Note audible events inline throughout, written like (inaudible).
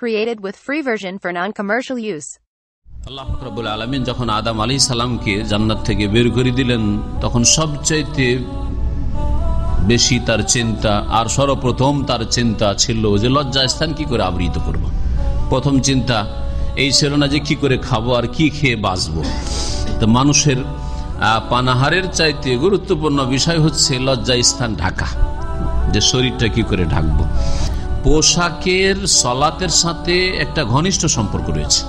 created with free version for non-commercial use. আল্লাহ ফকরাবুল আলমিন যখন আদাম আলী সালামকে জান্নাত থেকে বের করে দিলেন, তখন সবচাইতে বেশি তার চিন্তা আর সর্বপ্রথম তার চিন্তা ছিল যে লজ্জা স্থান কি করে আবৃত করব। প্রথম চিন্তা, এই ছিল না যে কি করে খাব আর কি খেয়ে বাঁচবো তো মানুষের পানাহারের চাইতে গুরুত্বপূর্ণ বিষয় হচ্ছে লজ্জা স্থান ঢাকা, যে শরীরটা কি করে ঢাকবো পোশাকের, সলাতের সাথে একটা ঘনিষ্ঠ সম্পর্ক রয়েছে।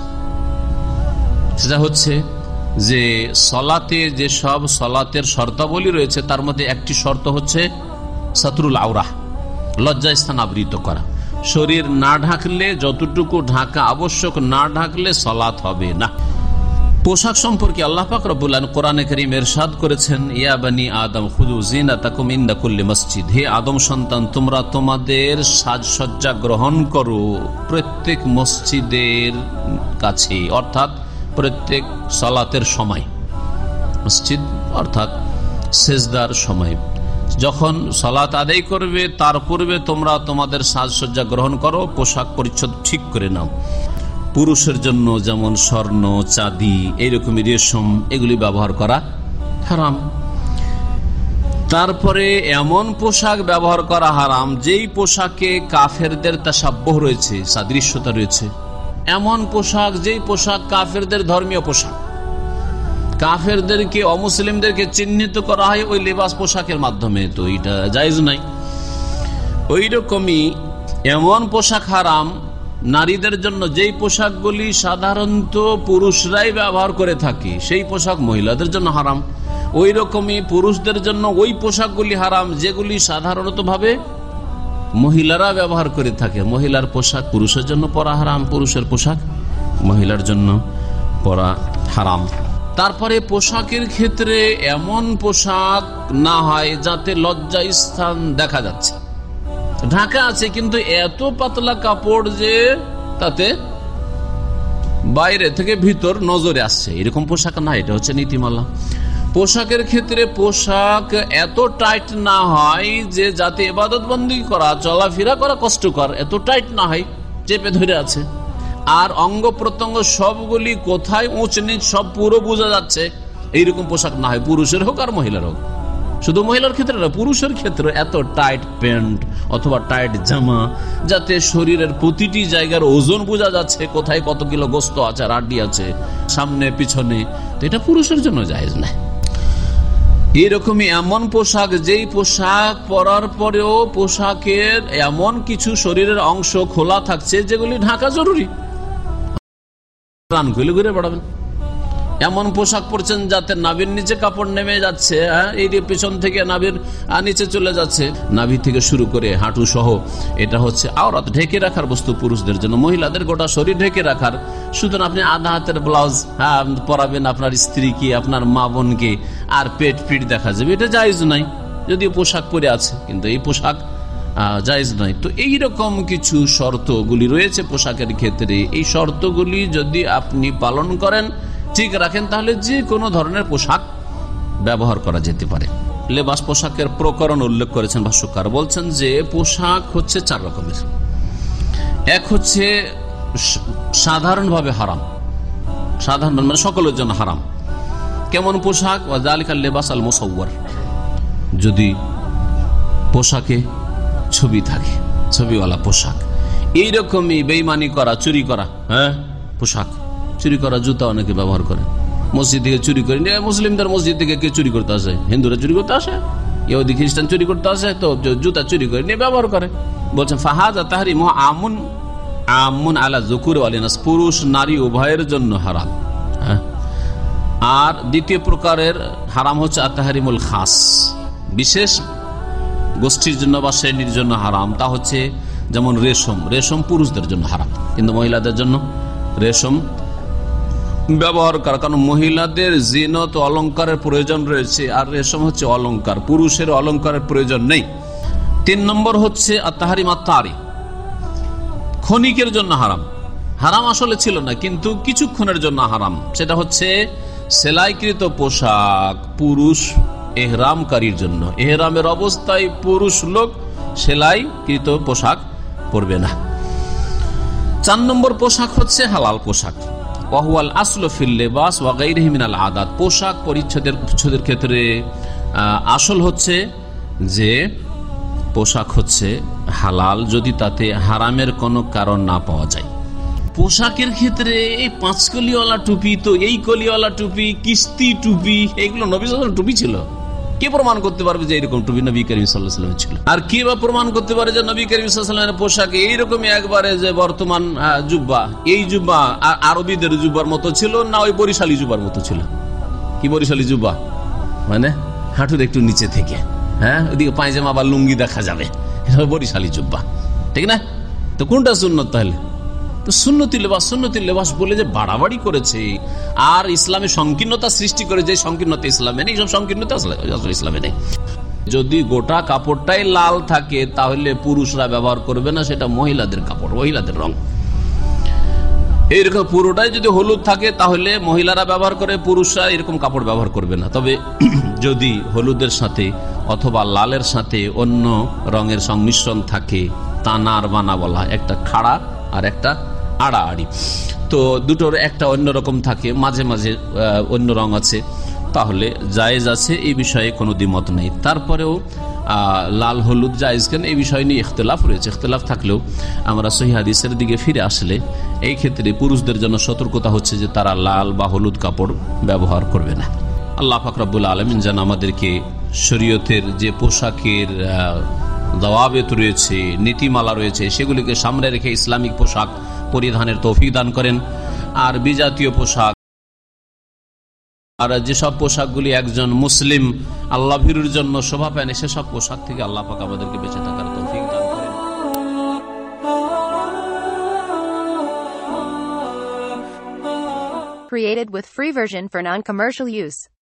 সেটা হচ্ছে যে সলাতে যে সব সলাতের শর্তাবলী রয়েছে, তার মধ্যে একটি শর্ত হচ্ছে সাতরুল আওরাহ লজ্জা স্থান আবৃত করা। শরীর না ঢাকলে, যতটুকু ঢাকা আবশ্যক না ঢাকলে সলাত হবে না। পোশাক সম্পর্কে আল্লাহ পাক রবুল্লান কোরআনে করিম এরশাদ করেছেন ইয়াবানি আদম খুদু জিনা তাকুম ইন্দা কুল্লি মসজিদ। হে আদম সন্তান, তোমরা তোমাদের সাজসজ্জা গ্রহণ করো প্রত্যেক মসজিদের কাছে, অর্থাৎ প্রত্যেক সালাতের সময়। মসজিদ, অর্থাৎ সেজদার সময়। যখন সালাত আদায় করবে, তার পূর্বে তোমরা তোমাদের সাজসজ্জা গ্রহণ করো, পোশাক পরিচ্ছদ ঠিক করে নাও। পুরুষের জন্য যেমন স্বর্ণ, চাঁদি এইরকমই রেশম, এগুলি ব্যবহার করা হারাম। তারপরে এমন পোশাক ব্যবহার করা হারাম, যেই পোশাকে কাফেরদের তাসাব্য রয়েছে, সাদৃশ্যতা রয়েছে। এমন পোশাক, যেই পোশাক কাফেরদের ধর্মীয় পোশাক। কাফেরদেরকে, অমুসলিমদেরকে চিহ্নিত করা হয় ওই লেবাস পোশাকের মাধ্যমে, তো এটা জায়জ নাই। ওই রকমই এমন পোশাক হারাম নারীদের জন্য যেই পোশাকগুলি সাধারণত পুরুষরাই ব্যবহার করে থাকে, সেই পোশাক মহিলাদের জন্য হারাম। ওই রকমই পুরুষদের জন্য ওই পোশাকগুলি হারাম, যেগুলি সাধারণত ভাবে মহিলারা ব্যবহার করে থাকে। মহিলার পোশাক পুরুষের জন্য পরা হারাম, পুরুষের পোশাক মহিলার জন্য পরা হারাম। তারপরে পোশাকের ক্ষেত্রে এমন পোশাক না হয় যাতে লজ্জা স্থান দেখা যাচ্ছে। ঢাকা আছে, কিন্তু এত পাতলা কাপড় যে তাতে বাইরে থেকে ভিতর নজরে আসছে। এরকম পোশাক না, এটা হচ্ছে নীতিমালা। পোশাকের ক্ষেত্রে পোশাক এত টাইট না হয় যে যাতে এবাদত বন্দি করা, চলাফেরা করা কষ্টকর, এত টাইট না হয়, চেপে ধরে আছে। আর অঙ্গ প্রত্যঙ্গ সবগুলি কোথায় উঁচ নিচ সব পুরো বোঝা যাচ্ছে। এইরকম পোশাক না হয়, পুরুষের হোক আর মহিলার হোক। শুধু মহিলার ক্ষেত্রে না, পুরুষের ক্ষেত্রে এত টাইট প্যান্ট অথবা টাইট জামা, যাতে শরীরের প্রতিটি জায়গার ওজন বোঝা যাচ্ছে, কোথায় কত কিলো গোস্ত আছে আর আড্ডি আছে, সামনে, পিছনে। তো এটা পুরুষের জন্য জায়েজ না। এইরকমই এমন পোশাক, যেই পোশাক পরার পরেও পোশাকের এমন কিছু শরীরের অংশ খোলা থাকছে, যেগুলি ঢাকা জরুরি। রান ঘুরে ঘুরে বেড়াবেন। এমন পোশাক পরছেন যাতে নাভির নিচে কাপড় নেমে যাচ্ছে হ্যাঁ? এই পেছন থেকে নাভির নিচে চলে যাচ্ছে। নাভি থেকে শুরু করে হাঁটু সহ, এটা হচ্ছে আওরাত ঢেকে রাখার বস্তু পুরুষদের জন্য। মহিলাদের গোটা শরীর ঢেকে রাখার। সুতরাং আপনি আধা হাতের ব্লাউজ হ্যাঁ পরাবেন আপনার স্ত্রীকে, আপনার মা বোনকে, আর পেট পিট দেখা যাবে। এটা জায়জ নাই যদিও পোশাক পরে আছে, কিন্তু এই পোশাক জায়জ নয়। তো এই রকম কিছু শর্তগুলি রয়েছে পোশাকের ক্ষেত্রে। এই শর্তগুলি যদি আপনি পালন করেন ঠিক রাখেন, তাহলে যে কোনো ধরনের পোশাক ব্যবহার করা যেতে পারে। লেবাস পোশাকের প্রকরণ উল্লেখ করেছেন ভাষ্যকার, বলছেন যে পোশাক হচ্ছে চার রকমের। এক হচ্ছে সাধারণভাবে হারাম। সাধারণ মানে সকলের জন্য হারাম। কেমন পোশাক? ওয়াজালিকাল লেবাস আল মোসাউয়ার যদি পোশাকে ছবি থাকে, ছবিওয়ালা পোশাক। এইরকমই বেইমানি করা, চুরি করা হ্যাঁ পোশাক। চুরি করা জুতা অনেকে ব্যবহার করে। মসজিদ থেকে চুরি করে মুসলিমদের মসজিদ থেকে কে চুরি করতে আসে? হিন্দুরা চুরি করতে আসে, ইহুদি, খ্রিস্টান চুরি করতে আসে, তো জুতা চুরি করে নিয়ে ব্যবহার করে। বলছেন ফাহাজা তাহারি মহা আমুন আমুন আলা জকুর আলিনাস পুরুষ, নারী উভয়ের জন্য হারাম। হ্যাঁ। আর দ্বিতীয় প্রকারের হারাম হচ্ছে আতাহারিমুল খাস। বিশেষ গোষ্ঠীর জন্য বা শ্রেণির জন্য হারাম, তা হচ্ছে যেমন রেশম। রেশম পুরুষদের জন্য হারাম, কিন্তু মহিলাদের জন্য রেশম ব্যবহার করা, কারণ মহিলাদের জিনত অলঙ্কারের প্রয়োজন রয়েছে, আর রেশম হচ্ছে অলঙ্কার, পুরুষের অলঙ্কারের প্রয়োজন নেই। তিন নম্বর হচ্ছে আত্মাহারি মাত্তারি ক্ষণিকের জন্য হারাম। হারাম আসলে ছিল না, কিন্তু কিছুক্ষণের জন্য হারাম। সেটা হচ্ছে সেলাইকৃত পোশাক, পুরুষ এহরামকারীর জন্য। এহরামের অবস্থায় পুরুষ লোক সেলাইকৃত পোশাক পরবে না। চার নম্বর পোশাক হচ্ছে হালাল পোশাক। ওয়াহুয়াল আসল ফিল্লেবাস ওয়াগাই ওয়াগাইরহি মিনাল আদাত। পোশাক পরিচ্ছদের উচ্ছদের ক্ষেত্রে আসল হচ্ছে যে, পোশাক হচ্ছে হালাল যদি তাতে হারামের কোনো কারণ না পাওয়া যায়। পোশাকের ক্ষেত্রে এই পাঁচ কলিওয়ালা টুপি তো এই কলিওয়ালা টুপি, কিস্তি টুপি, এগুলো নবী টুপি ছিল। কে প্রমাণ করতে পারবে যে এরকম টুপি নবী করিম সাল্লাহ ছিল? আর কে বা প্রমাণ করতে পারে যে নবী করিম সাল্লামের পোশাকে এইরকমই একবারে যে বর্তমান জুব্বা? এই জুব্বা আরবিদের জুব্বার মতো ছিল না ওই বরিশালী জুব্বার মতো ছিল? কি বরিশালী জুব্বা? মানে হাঁটুর একটু নিচে থেকে হ্যাঁ? ওইদিকে পায়জামা বা লুঙ্গি দেখা যাবে। বরিশালী জুব্বা, ঠিক না? তো কোনটা সুন্নত তাহলে? তো সুন্নতি লেবাস সুন্নতি লেবাস বলে যে বাড়াবাড়ি করেছে, আর ইসলামে সংকীর্ণতা সৃষ্টি করে যে সংকীর্ণতা ইসলামে নেই সব সংকীর্ণতা ইসলামে নেই। যদি গোটা কাপড়টাই লাল থাকে, তাহলে পুরুষরা ব্যবহার করবে না, সেটা মহিলাদের কাপড়, মহিলাদের রং। এইরকম পুরোটাই যদি হলুদ থাকে, তাহলে মহিলারা ব্যবহার করে, পুরুষরা এরকম কাপড় ব্যবহার করবে না। তবে (clears throat) যদি হলুদের সাথে অথবা লালের সাথে অন্য রঙের সংমিশ্রণ থাকে, তানার বানা বলা একটা খাড়া আর একটা আড়াআড়ি। তো দুটোর একটা অন্য রকম থাকে, মাঝে মাঝে অন্য রং আছে। তাহলে জায়েজ আছে, এই বিষয়ে কোনো দ্বিমত নেই। তারপরেও লাল হলুদ জায়েজ কেন? এই বিষয় নিয়ে ইখতলাফ রয়েছে। ইখতলাফ থাকলেও আমরা সহি হাদিসের দিকে ফিরে আসলে এই ক্ষেত্রে পুরুষদের জন্য সতর্কতা হচ্ছে যে তারা লাল বা হলুদ কাপড় ব্যবহার করবে না। আল্লাহ ফাকরাবুল আলমিন যেন আমাদেরকে শরীয়তের যে পোশাকের দাওয়াবেত রয়েছে, নীতিমালা রয়েছে, সেগুলিকে সামনে রেখে ইসলামিক পোশাক পরিধানের তৌফিক দান করেন আর বিজাতীয় পোশাক, আর যেসব পোশাকগুলি একজন মুসলিম আল্লাহ ভীরুর জন্য শোভা পায় না, সেসব পোশাক থেকে আল্লাহ পাক আমাদেরকে বেঁচে থাকার তৌফিক দান করেন Created with free version for non-commercial use.